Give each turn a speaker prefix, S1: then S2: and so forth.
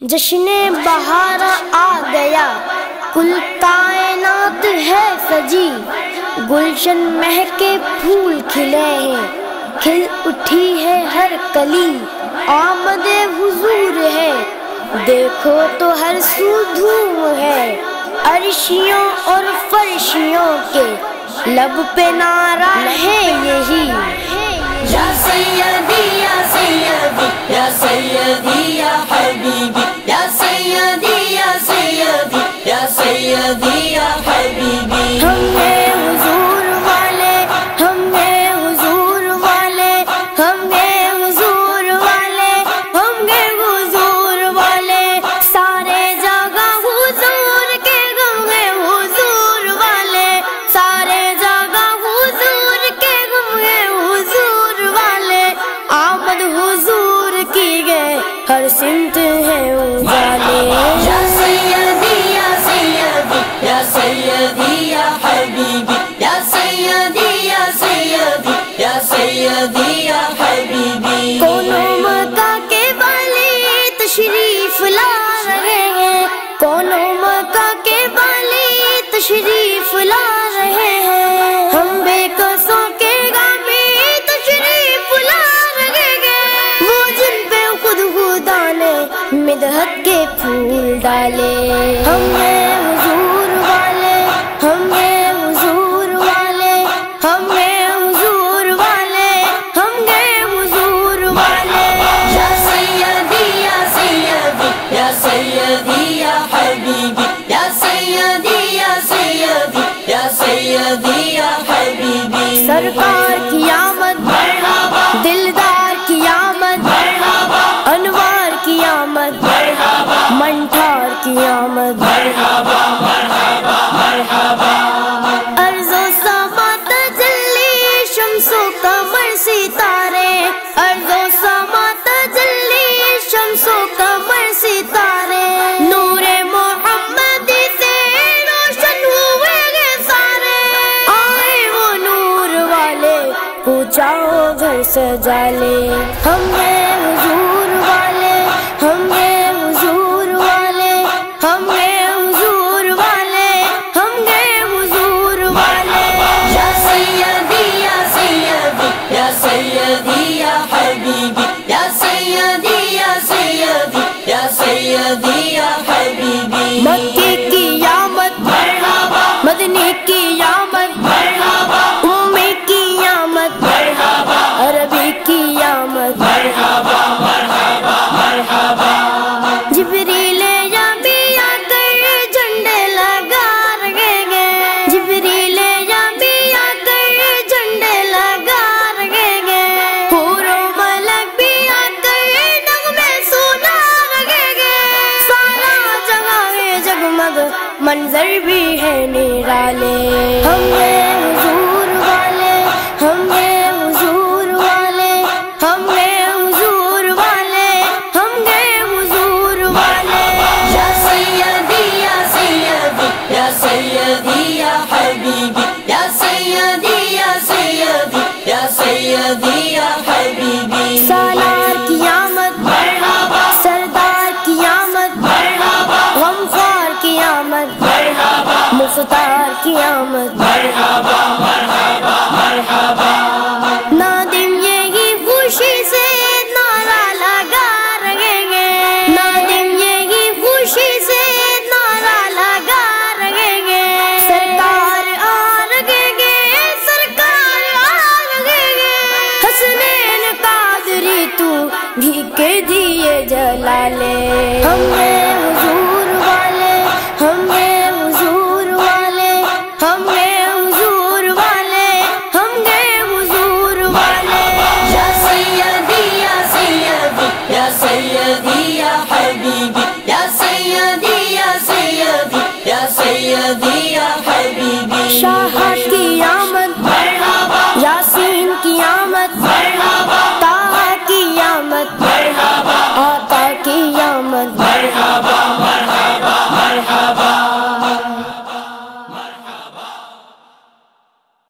S1: جشن بہار آ گیا۔ کل کائنات ہے سجی۔ گلشن مہکے پھول کھلے ہیں۔ کھل اٹھی ہے ہر کلی۔ آمد حضور ہے۔ دیکھو تو ہر سو دھوم ہے۔ عرشیوں اور فرشیوں کے۔ لب پہ نعرہ ہے یہی۔
S2: یا سیدی یا سیدی۔
S1: ہر سمت ہے اجالے
S2: یا سیدی یا سیدی یا سیدی، یا حبیبی۔ یا سیدی یا سیدی یا سیدی۔
S1: پھول ڈالے منٹھار کی آمد ارض و سما تجلی شمس و قمر ستارے۔ ارض و سما تجلی شمس و قمر ستارے۔ نور محمد سے روشن ہوئے گے سارے۔ آئے وہ نور والے، پوچھاؤ گھر سجا لے ہم ہیں
S2: سیدی
S1: منظر بھی ہے نرالے ہم ہیں حضور والے، ہم ہیں حضور والے۔ ہم ہیں حضور والے، ہم ہیں حضور والے۔
S2: یا سیدی یا سیدی یا سیدی، یا حبیبی۔ یا سیدی یا سیدی یا سیدی، یا حبیبی۔
S1: کی آمد نادم یہی خوشی سے نعرہ لگا رہے گے نادم یہی خوشی سے نعرہ لگا رہے گے سرکار آ رہے گے سرکار آ رہے گے حسنین قادری تو گھی کے دیے جلا لے ہم ہیں